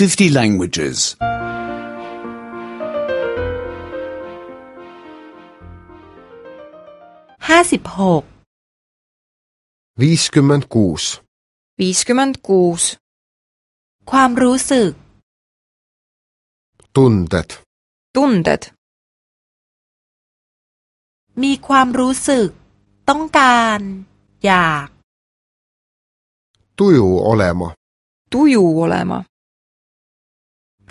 50 languages. 56 56 56ความรู้สึก tundet tundet มีความรู้สึกต้องการ อยาก tuju olema tuju olema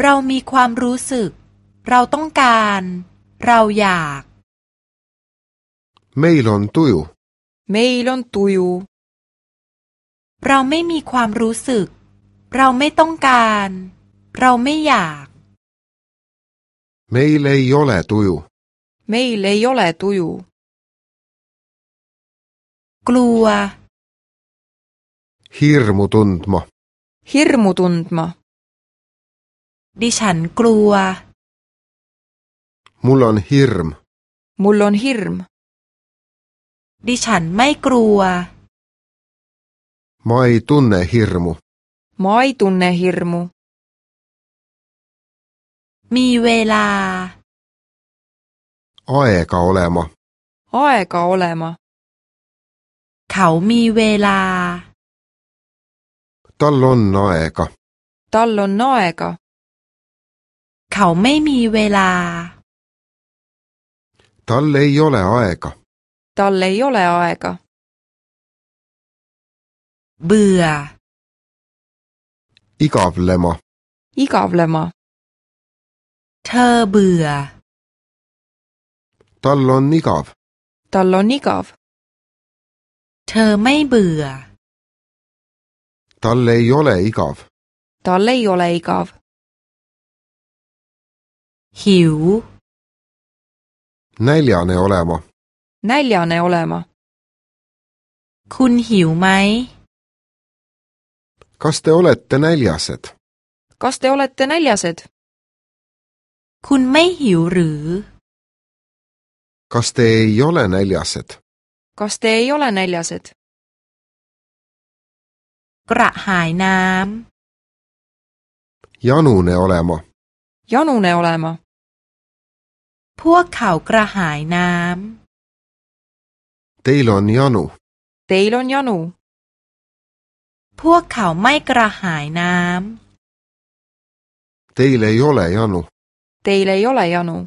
เรามีความรู้สึก เราต้องการ เราอยากไม่ลอนตุยไม่ลอนตุยเราไม่มีความรู้สึก เราไม่ต้องการ เราไม่อยากไม่เลยโยแลตุยไม่เลยโยแลตุยกลัวฮิรมุตุนต์มาฮิรมุตุนต์มาดิฉันกลัวมูลอนฮิรมมูลอนฮิรมดิฉันไม่กลัวมอยตุนเนฮิรมุมอยตุนเนฮิรมุมีเวลาออเอกาเลมะออเอกาเลมะเขามีเวลาตลอดนนอเอก็ตลอดนนอเอก็ขาไม่มีเวลา ตอนเลยโยเลอเอกตอนเลยโยเลอเอกเบื่ออีกอบเลมออีกอบเลมอเธอเบื่อตอนลอนนิกอบตอนลอนนิกอบเธอไม่เบื่อตอนเลยโยเลอีกอบตอนเลยโยเลอีกอบหิว näljane olema. näljane olema. คุณหิวไหม kas te olete näljased? kas te olete näljased? คุณไม่หิวหรือ kas te ei ole näljased? kas te ei ole näljased? กระหายน้ำ janune olema ย้อนูเนอลมาพวกเขากระหายน้ำเตยลอนยอนูเตยลอนยอนูพวกเขาไม่กระหายน้ำเตยเลยอลยอนูเตยเลยอลยอนู